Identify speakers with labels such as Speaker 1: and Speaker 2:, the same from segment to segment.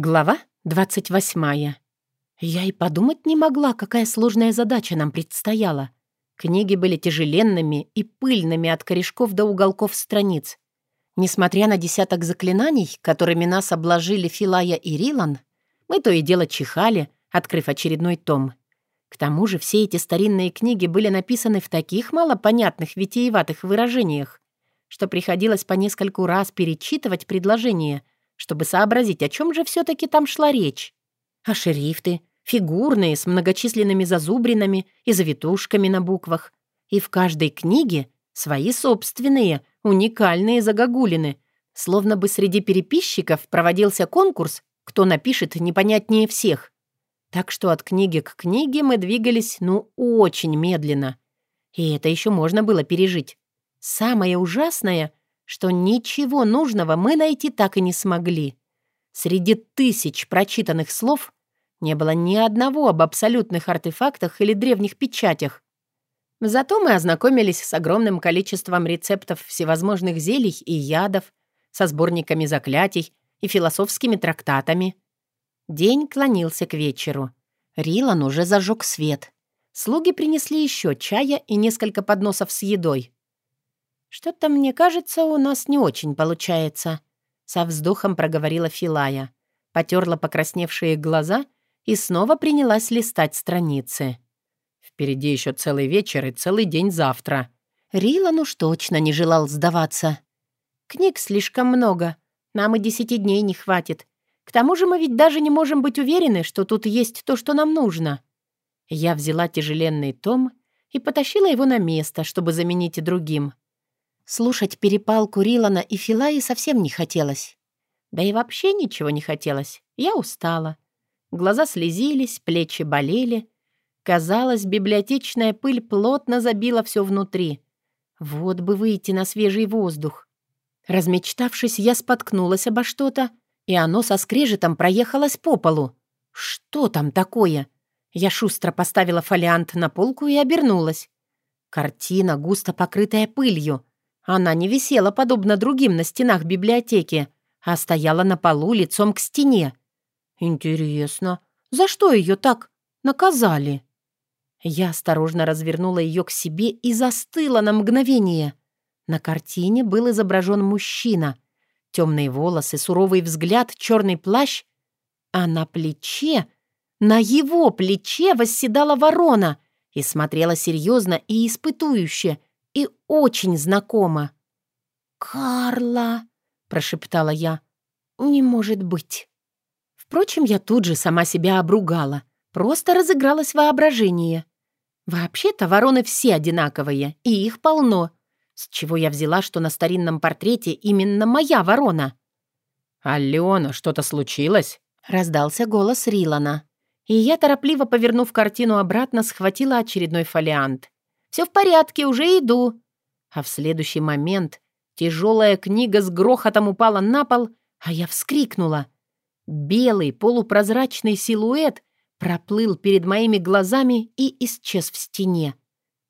Speaker 1: Глава 28. Я и подумать не могла, какая сложная задача нам предстояла. Книги были тяжеленными и пыльными от корешков до уголков страниц. Несмотря на десяток заклинаний, которыми нас обложили Филая и Рилан, мы то и дело чихали, открыв очередной том. К тому же все эти старинные книги были написаны в таких малопонятных витиеватых выражениях, что приходилось по нескольку раз перечитывать предложения — чтобы сообразить, о чем же все-таки там шла речь. А шрифты, фигурные, с многочисленными зазубринами и завитушками на буквах. И в каждой книге свои собственные, уникальные загогулины, словно бы среди переписчиков проводился конкурс, кто напишет непонятнее всех. Так что от книги к книге мы двигались, ну, очень медленно. И это еще можно было пережить. Самое ужасное — что ничего нужного мы найти так и не смогли. Среди тысяч прочитанных слов не было ни одного об абсолютных артефактах или древних печатях. Зато мы ознакомились с огромным количеством рецептов всевозможных зелий и ядов, со сборниками заклятий и философскими трактатами. День клонился к вечеру. Рилан уже зажег свет. Слуги принесли еще чая и несколько подносов с едой. «Что-то, мне кажется, у нас не очень получается», — со вздохом проговорила Филая, потерла покрасневшие глаза и снова принялась листать страницы.
Speaker 2: «Впереди еще целый вечер и целый день завтра».
Speaker 1: Рилан уж точно не желал сдаваться. «Книг слишком много. Нам и десяти дней не хватит. К тому же мы ведь даже не можем быть уверены, что тут есть то, что нам нужно». Я взяла тяжеленный том и потащила его на место, чтобы заменить другим. Слушать перепалку Рилана и Филаи совсем не хотелось. Да и вообще ничего не хотелось. Я устала. Глаза слезились, плечи болели. Казалось, библиотечная пыль плотно забила все внутри. Вот бы выйти на свежий воздух. Размечтавшись, я споткнулась обо что-то, и оно со скрежетом проехалось по полу. Что там такое? Я шустро поставила фолиант на полку и обернулась. Картина, густо покрытая пылью — она не висела, подобно другим, на стенах библиотеки, а стояла на полу лицом к стене. Интересно, за что ее так наказали? Я осторожно развернула ее к себе и застыла на мгновение. На картине был изображен мужчина. Темные волосы, суровый взгляд, черный плащ. А на плече, на его плече восседала ворона и смотрела серьезно и испытующе — и очень знакомо. «Карла!» — прошептала я. «Не может быть!» Впрочем, я тут же сама себя обругала. Просто разыгралось воображение. Вообще-то вороны все одинаковые, и их полно. С чего я взяла, что на старинном портрете именно моя ворона?
Speaker 2: «Алена, что-то случилось?»
Speaker 1: — раздался голос Рилана. И я, торопливо повернув картину обратно, схватила очередной фолиант. Все в порядке, уже иду». А в следующий момент тяжелая книга с грохотом упала на пол, а я вскрикнула. Белый полупрозрачный силуэт проплыл перед моими глазами и исчез в стене.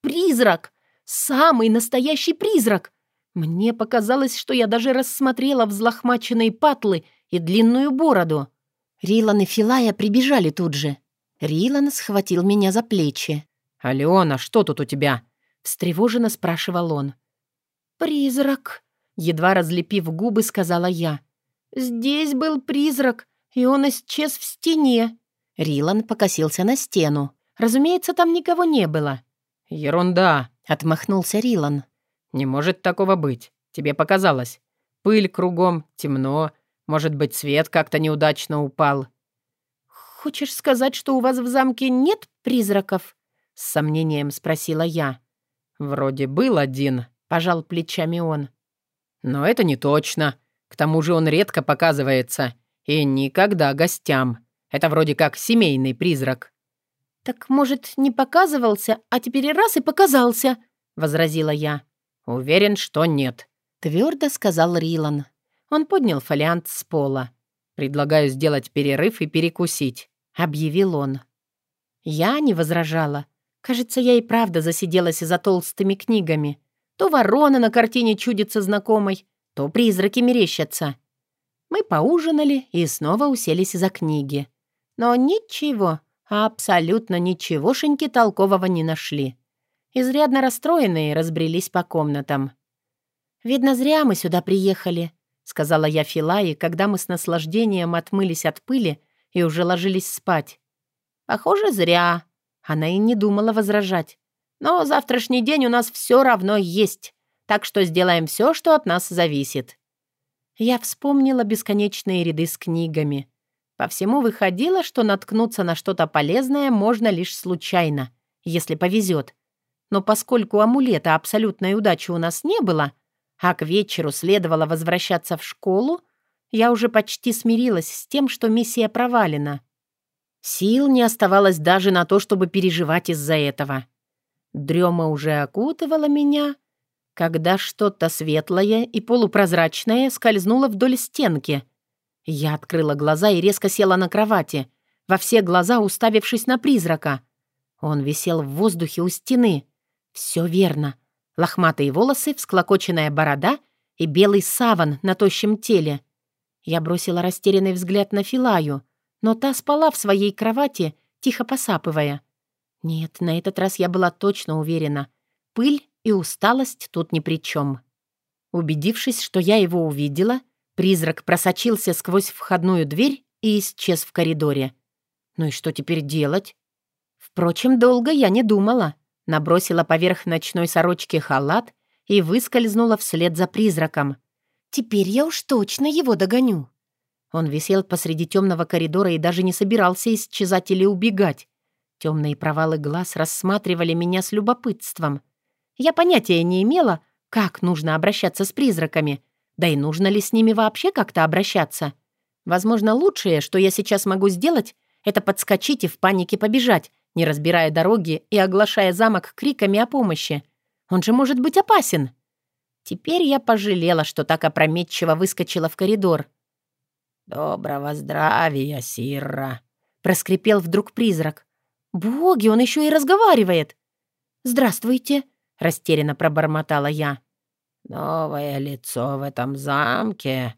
Speaker 1: «Призрак! Самый настоящий призрак!» Мне показалось, что я даже рассмотрела взлохмаченные патлы и длинную бороду. Рилан и Филая прибежали тут же. Рилан схватил меня за плечи.
Speaker 2: «Алена, что тут у тебя?»
Speaker 1: — встревоженно спрашивал он. «Призрак», — едва разлепив губы, сказала я. «Здесь был призрак, и он исчез в стене». Рилан покосился на стену. Разумеется, там никого не было.
Speaker 2: «Ерунда», —
Speaker 1: отмахнулся Рилан.
Speaker 2: «Не может такого быть. Тебе показалось. Пыль кругом, темно. Может быть, свет как-то неудачно упал».
Speaker 1: «Хочешь сказать, что у вас в замке нет призраков?» С сомнением спросила я.
Speaker 2: «Вроде был один», — пожал плечами он. «Но это не точно. К тому же он редко показывается. И никогда гостям. Это вроде как семейный призрак».
Speaker 1: «Так, может, не показывался, а теперь раз и показался?» — возразила я.
Speaker 2: «Уверен, что нет», —
Speaker 1: твердо сказал Рилан. Он поднял фолиант с пола.
Speaker 2: «Предлагаю сделать перерыв и перекусить», — объявил он.
Speaker 1: Я не возражала. Кажется, я и правда засиделась за толстыми книгами. То ворона на картине чудится знакомой, то призраки мерещатся. Мы поужинали и снова уселись за книги. Но ничего, абсолютно ничегошеньки толкового не нашли. Изрядно расстроенные разбрелись по комнатам. «Видно, зря мы сюда приехали», — сказала я Филае, когда мы с наслаждением отмылись от пыли и уже ложились спать. «Похоже, зря». Она и не думала возражать. «Но завтрашний день у нас все равно есть, так что сделаем все, что от нас зависит». Я вспомнила бесконечные ряды с книгами. По всему выходило, что наткнуться на что-то полезное можно лишь случайно, если повезет. Но поскольку амулета абсолютной удачи у нас не было, а к вечеру следовало возвращаться в школу, я уже почти смирилась с тем, что миссия провалена. Сил не оставалось даже на то, чтобы переживать из-за этого. Дрема уже окутывала меня, когда что-то светлое и полупрозрачное скользнуло вдоль стенки. Я открыла глаза и резко села на кровати, во все глаза уставившись на призрака. Он висел в воздухе у стены. Все верно. Лохматые волосы, всклокоченная борода и белый саван на тощем теле. Я бросила растерянный взгляд на Филаю, но та спала в своей кровати, тихо посапывая. Нет, на этот раз я была точно уверена. Пыль и усталость тут ни при чем. Убедившись, что я его увидела, призрак просочился сквозь входную дверь и исчез в коридоре. Ну и что теперь делать? Впрочем, долго я не думала набросила поверх ночной сорочки халат и выскользнула вслед за призраком. «Теперь я уж точно его догоню». Он висел посреди темного коридора и даже не собирался исчезать или убегать. Темные провалы глаз рассматривали меня с любопытством. Я понятия не имела, как нужно обращаться с призраками, да и нужно ли с ними вообще как-то обращаться. Возможно, лучшее, что я сейчас могу сделать, это подскочить и в панике побежать, не разбирая дороги и оглашая замок криками о помощи. Он же может быть опасен. Теперь я пожалела, что так опрометчиво выскочила в коридор. «Доброго здравия, Сирра!» — проскрипел вдруг призрак. «Боги, он еще и разговаривает!» «Здравствуйте!» — растерянно пробормотала я. «Новое лицо в этом замке.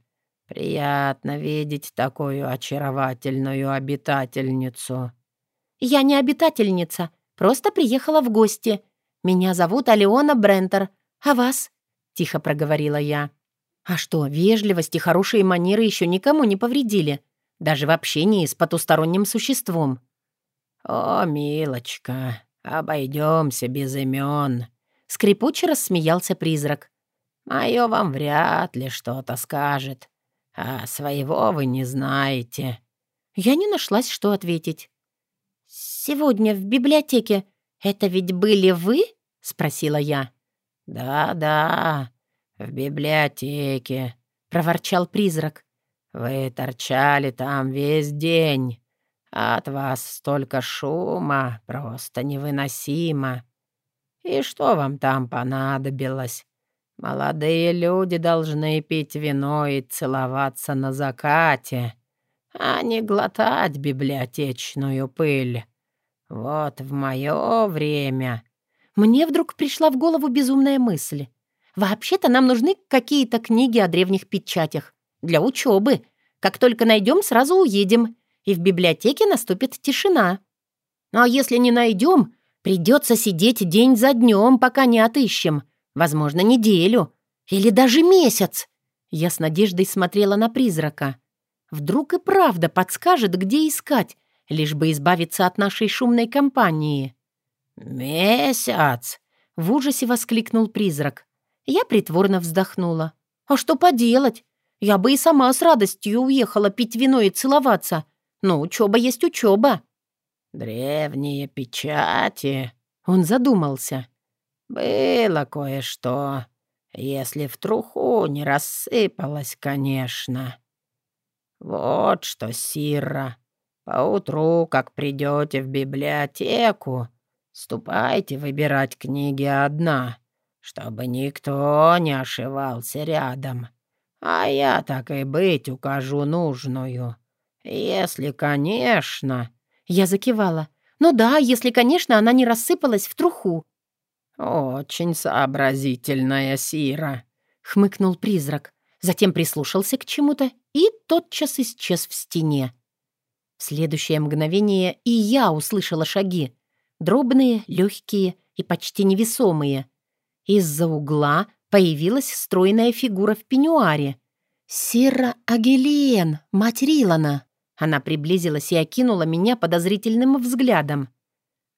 Speaker 1: Приятно видеть такую очаровательную обитательницу», «Я не обитательница, просто приехала в гости. Меня зовут Алеона Брентер. А вас?» — тихо проговорила я. «А что, вежливость и хорошие манеры еще никому не повредили, даже в общении с потусторонним существом». «О, милочка, обойдемся без имен», — скрипуче рассмеялся призрак. «Мое вам вряд ли что-то скажет, а своего вы не знаете». Я не нашлась, что ответить. «Сегодня в библиотеке это ведь были вы?» — спросила я. «Да-да, в библиотеке», — проворчал призрак. «Вы торчали там весь день. От вас столько шума, просто невыносимо. И что вам там понадобилось? Молодые люди должны пить вино и целоваться на закате, а не глотать библиотечную пыль. Вот в мое время... Мне вдруг пришла в голову безумная мысль. Вообще-то нам нужны какие-то книги о древних печатях. Для учебы. Как только найдем, сразу уедем. И в библиотеке наступит тишина. Ну, а если не найдем, придется сидеть день за днем, пока не отыщем. Возможно, неделю. Или даже месяц. Я с надеждой смотрела на призрака. Вдруг и правда подскажет, где искать, лишь бы избавиться от нашей шумной компании. «Месяц!» — в ужасе воскликнул призрак. Я притворно вздохнула. «А что поделать? Я бы и сама с радостью уехала пить вино и целоваться. Но учеба есть учеба». «Древние печати», — он задумался. «Было кое-что, если в труху не рассыпалось, конечно». «Вот что, Сирра, поутру, как придете в библиотеку, ступайте выбирать книги одна, чтобы никто не ошивался рядом. А я, так и быть, укажу нужную. Если, конечно...» Я закивала. «Ну да, если, конечно, она не рассыпалась в труху». «Очень сообразительная Сира», — хмыкнул призрак. Затем прислушался к чему-то и тотчас исчез в стене. В следующее мгновение и я услышала шаги. Дробные, легкие и почти невесомые. Из-за угла появилась стройная фигура в пеньюаре. «Сира Агелиен, мать Рилана!» Она приблизилась и окинула меня подозрительным взглядом.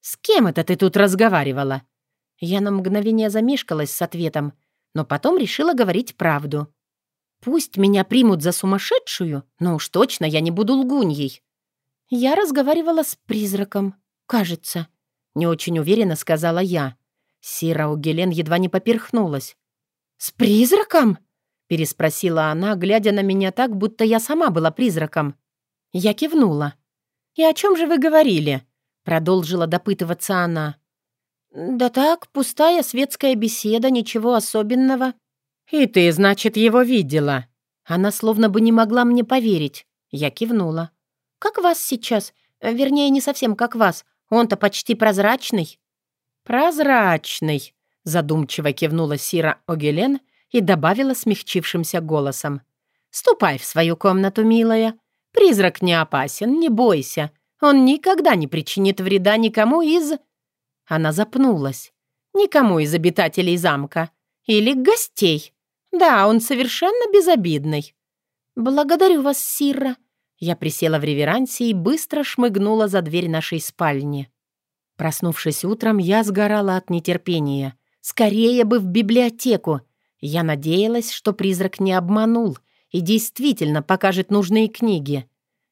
Speaker 1: «С кем это ты тут разговаривала?» Я на мгновение замешкалась с ответом, но потом решила говорить правду. «Пусть меня примут за сумасшедшую, но уж точно я не буду лгуньей». Я разговаривала с призраком, кажется. Не очень уверенно сказала я. Сира Угелен едва не поперхнулась. «С призраком?» — переспросила она, глядя на меня так, будто я сама была призраком. Я кивнула. «И о чем же вы говорили?» Продолжила допытываться она. «Да так, пустая светская беседа, ничего особенного».
Speaker 2: «И ты, значит, его видела?»
Speaker 1: Она словно бы не могла мне поверить. Я кивнула. «Как вас сейчас? Вернее, не совсем как вас. Он-то почти прозрачный».
Speaker 2: «Прозрачный», — задумчиво кивнула Сира Огелен и добавила смягчившимся голосом. «Ступай в свою комнату, милая. Призрак не опасен, не бойся. Он никогда не причинит вреда никому из...» Она запнулась. «Никому из обитателей замка. Или гостей. Да, он совершенно безобидный».
Speaker 1: «Благодарю вас, Сирра». Я присела в реверансе и быстро шмыгнула за дверь нашей спальни. Проснувшись утром, я сгорала от нетерпения. Скорее бы в библиотеку. Я надеялась, что призрак не обманул и действительно покажет нужные книги.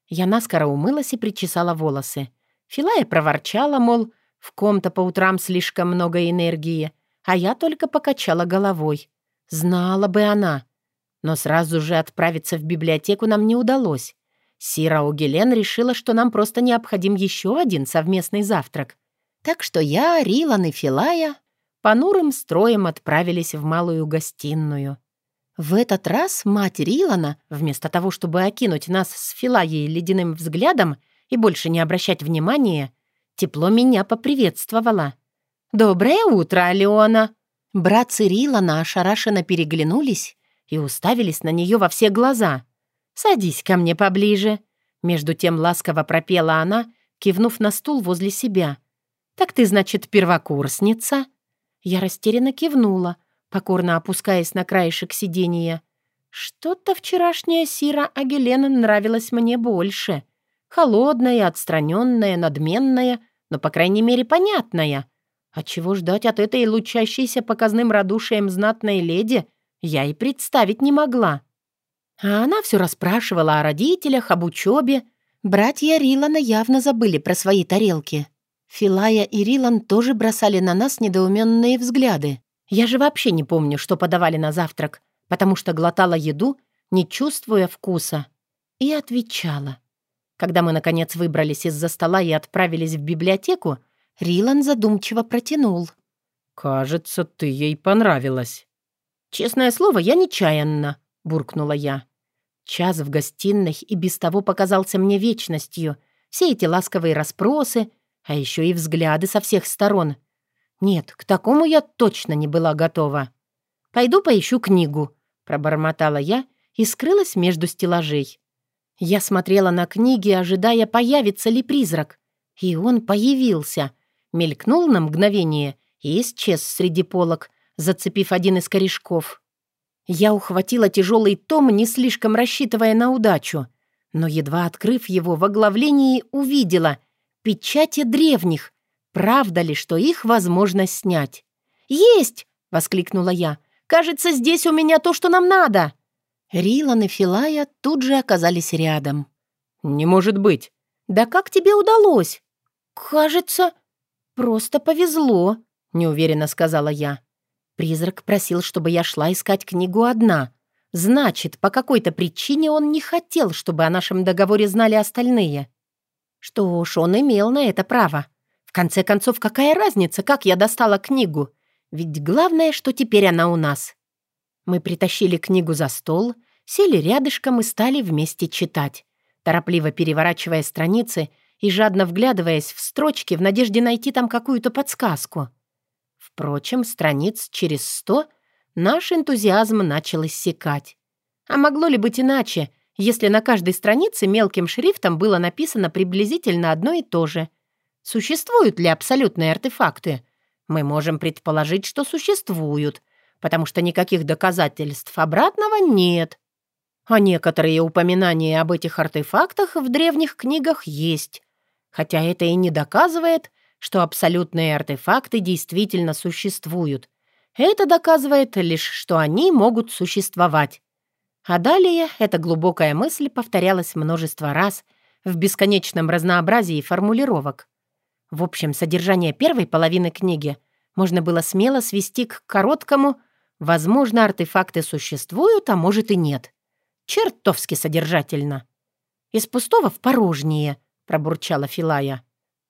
Speaker 1: Я наскоро умылась и причесала волосы. Филая проворчала, мол, в ком-то по утрам слишком много энергии, а я только покачала головой. Знала бы она. Но сразу же отправиться в библиотеку нам не удалось. Сира Угелен решила, что нам просто необходим еще один совместный завтрак. Так что я, Рилан и Филая понурым строем отправились в малую гостиную. В этот раз мать Рилана, вместо того, чтобы окинуть нас с Филаей ледяным взглядом и больше не обращать внимания, тепло меня поприветствовала. «Доброе утро, Алеона!» Братцы Рилана ошарашенно переглянулись и уставились на нее во все глаза. «Садись ко мне поближе!» Между тем ласково пропела она, кивнув на стул возле себя. «Так ты, значит, первокурсница?» Я растерянно кивнула, покорно опускаясь на краешек сидения. Что-то вчерашняя Сира Агелена нравилась мне больше. Холодная, отстраненная, надменная, но, по крайней мере, понятная. А чего ждать от этой лучащейся показным радушием знатной леди, я и представить не могла. А она все расспрашивала о родителях, об учебе. Братья Рилана явно забыли про свои тарелки. Филая и Рилан тоже бросали на нас недоуменные взгляды. Я же вообще не помню, что подавали на завтрак, потому что глотала еду, не чувствуя вкуса. И отвечала. Когда мы, наконец, выбрались из-за стола и отправились в библиотеку, Рилан задумчиво протянул.
Speaker 2: «Кажется, ты ей понравилась».
Speaker 1: «Честное слово, я нечаянно», — буркнула я. Час в гостиной и без того показался мне вечностью. Все эти ласковые расспросы, а еще и взгляды со всех сторон. Нет, к такому я точно не была готова. «Пойду поищу книгу», — пробормотала я и скрылась между стеллажей. Я смотрела на книги, ожидая, появится ли призрак. И он появился. Мелькнул на мгновение и исчез среди полок, зацепив один из корешков. Я ухватила тяжелый том, не слишком рассчитывая на удачу, но, едва открыв его в оглавлении, увидела печати древних, Правда ли, что их возможно снять? «Есть!» — воскликнула я. «Кажется, здесь у меня то, что нам надо!» Рилан и Филая тут же оказались рядом.
Speaker 2: «Не может быть!»
Speaker 1: «Да как тебе удалось?» «Кажется, просто повезло», — неуверенно сказала я. Призрак просил, чтобы я шла искать книгу одна. Значит, по какой-то причине он не хотел, чтобы о нашем договоре знали остальные. Что ж, он имел на это право конце концов, какая разница, как я достала книгу? Ведь главное, что теперь она у нас. Мы притащили книгу за стол, сели рядышком и стали вместе читать, торопливо переворачивая страницы и жадно вглядываясь в строчки в надежде найти там какую-то подсказку. Впрочем, страниц через сто наш энтузиазм начал иссякать. А могло ли быть иначе, если на каждой странице мелким шрифтом было написано приблизительно одно и то же. Существуют ли абсолютные артефакты? Мы можем предположить, что существуют, потому что никаких доказательств обратного нет. А некоторые упоминания об этих артефактах в древних книгах есть, хотя это и не доказывает, что абсолютные артефакты действительно существуют. Это доказывает лишь, что они могут существовать. А далее эта глубокая мысль повторялась множество раз в бесконечном разнообразии формулировок. В общем, содержание первой половины книги можно было смело свести к короткому «возможно, артефакты существуют, а может и нет». Чертовски содержательно. «Из пустого в порожнее», — пробурчала Филая.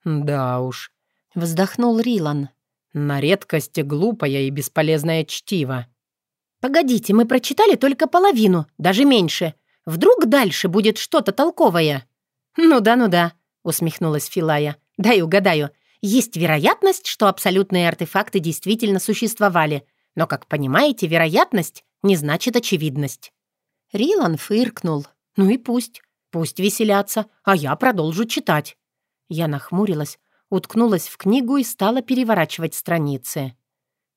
Speaker 2: «Да уж», —
Speaker 1: вздохнул Рилан.
Speaker 2: «На редкость глупое и бесполезное чтиво».
Speaker 1: «Погодите, мы прочитали только половину, даже меньше. Вдруг дальше будет что-то толковое?» «Ну да, ну да», — усмехнулась Филая. «Дай угадаю. Есть вероятность, что абсолютные артефакты действительно существовали. Но, как понимаете, вероятность не значит очевидность». Рилан фыркнул. «Ну и пусть. Пусть веселятся, а я продолжу читать». Я нахмурилась, уткнулась в книгу и стала переворачивать страницы.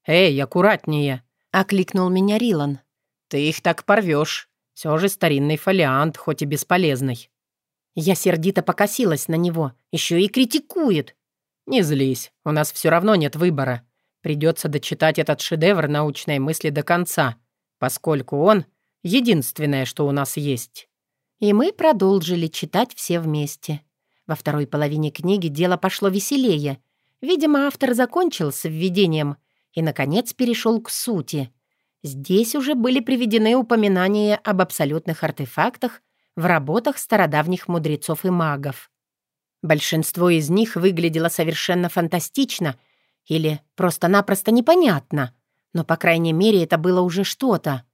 Speaker 2: «Эй, аккуратнее!»
Speaker 1: Окликнул меня Рилан.
Speaker 2: «Ты их так порвешь. Все же старинный фолиант, хоть и бесполезный».
Speaker 1: Я сердито покосилась на него. Еще и критикует.
Speaker 2: «Не злись, у нас все равно нет выбора. Придется дочитать этот шедевр научной мысли до конца, поскольку он — единственное, что у нас есть».
Speaker 1: И мы продолжили читать все вместе. Во второй половине книги дело пошло веселее. Видимо, автор закончил с введением и, наконец, перешел к сути. Здесь уже были приведены упоминания об абсолютных артефактах в работах стародавних мудрецов и магов. Большинство из них выглядело совершенно фантастично или просто-напросто непонятно, но, по крайней мере, это было уже что-то.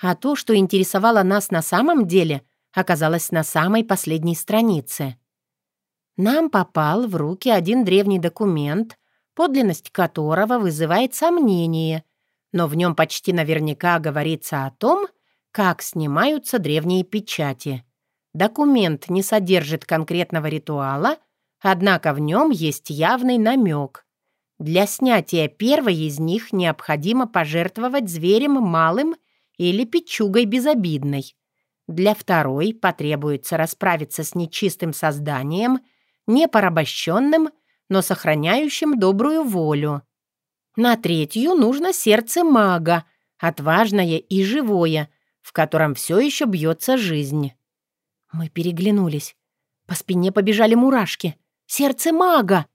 Speaker 1: А то, что интересовало нас на самом деле, оказалось на самой последней странице. Нам попал в руки один древний документ, подлинность которого вызывает сомнение, но в нем почти наверняка говорится о том, как снимаются древние печати. Документ не содержит конкретного ритуала, однако в нем есть явный намек. Для снятия первой из них необходимо пожертвовать зверем малым или печугой безобидной. Для второй потребуется расправиться с нечистым созданием, непорабощенным но сохраняющим добрую волю. На третью нужно сердце мага, отважное и живое, в котором все еще бьется жизнь. Мы переглянулись. По спине побежали мурашки. Сердце мага!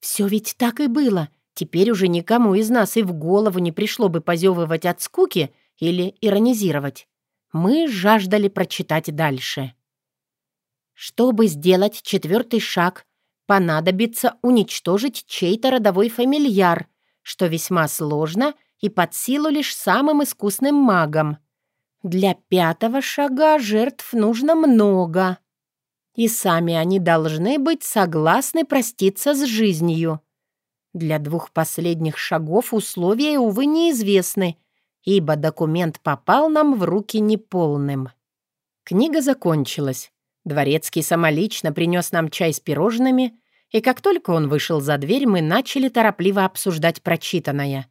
Speaker 1: Все ведь так и было. Теперь уже никому из нас и в голову не пришло бы позевывать от скуки или иронизировать. Мы жаждали прочитать дальше. Чтобы сделать четвертый шаг, понадобится уничтожить чей-то родовой фамильяр, что весьма сложно и под силу лишь самым искусным магам. Для пятого шага жертв нужно много. И сами они должны быть согласны проститься с жизнью. Для двух последних шагов условия, увы, неизвестны, ибо документ попал нам в руки неполным. Книга закончилась. Дворецкий самолично принес нам чай с пирожными, и как только он вышел за дверь, мы начали торопливо обсуждать прочитанное.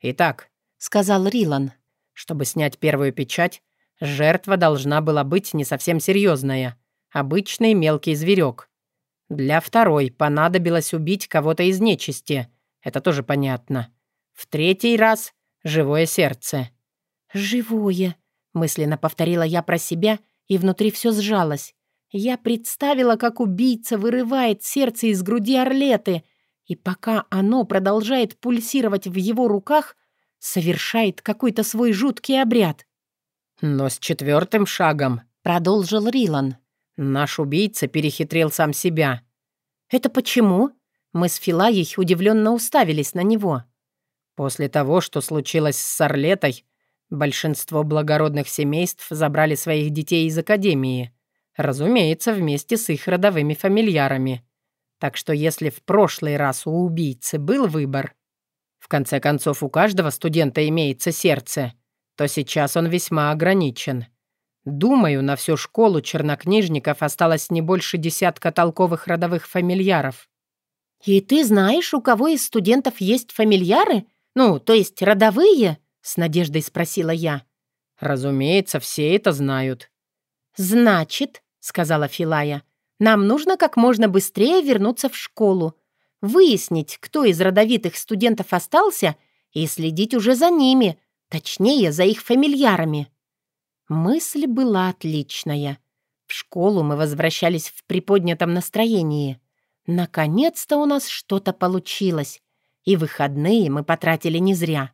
Speaker 2: «Итак», — сказал Рилан, — «чтобы снять первую печать, жертва должна была быть не совсем серьезная, обычный мелкий зверек. Для второй понадобилось убить кого-то из нечисти, это тоже понятно. В третий раз — живое сердце».
Speaker 1: «Живое», — мысленно повторила я про себя, и внутри все сжалось. Я представила, как убийца вырывает сердце из груди Орлеты, и пока оно продолжает пульсировать в его руках, совершает какой-то свой жуткий обряд.
Speaker 2: «Но с четвертым шагом», — продолжил Рилан, — «наш убийца перехитрил сам себя».
Speaker 1: «Это почему?» Мы с Филаей удивленно уставились на него.
Speaker 2: После того, что случилось с Орлетой, большинство благородных семейств забрали своих детей из Академии. Разумеется, вместе с их родовыми фамильярами. Так что если в прошлый раз у убийцы был выбор, в конце концов у каждого студента имеется сердце, то сейчас он весьма ограничен. Думаю, на всю школу чернокнижников осталось не больше десятка толковых родовых фамильяров.
Speaker 1: «И ты знаешь, у кого из студентов есть фамильяры? Ну, то есть родовые?» — с надеждой спросила я.
Speaker 2: «Разумеется, все это знают».
Speaker 1: «Значит», — сказала Филая, — «нам нужно как можно быстрее вернуться в школу, выяснить, кто из родовитых студентов остался, и следить уже за ними, точнее, за их фамильярами». Мысль была отличная. В школу мы возвращались в приподнятом настроении. Наконец-то у нас что-то получилось, и выходные мы потратили не зря.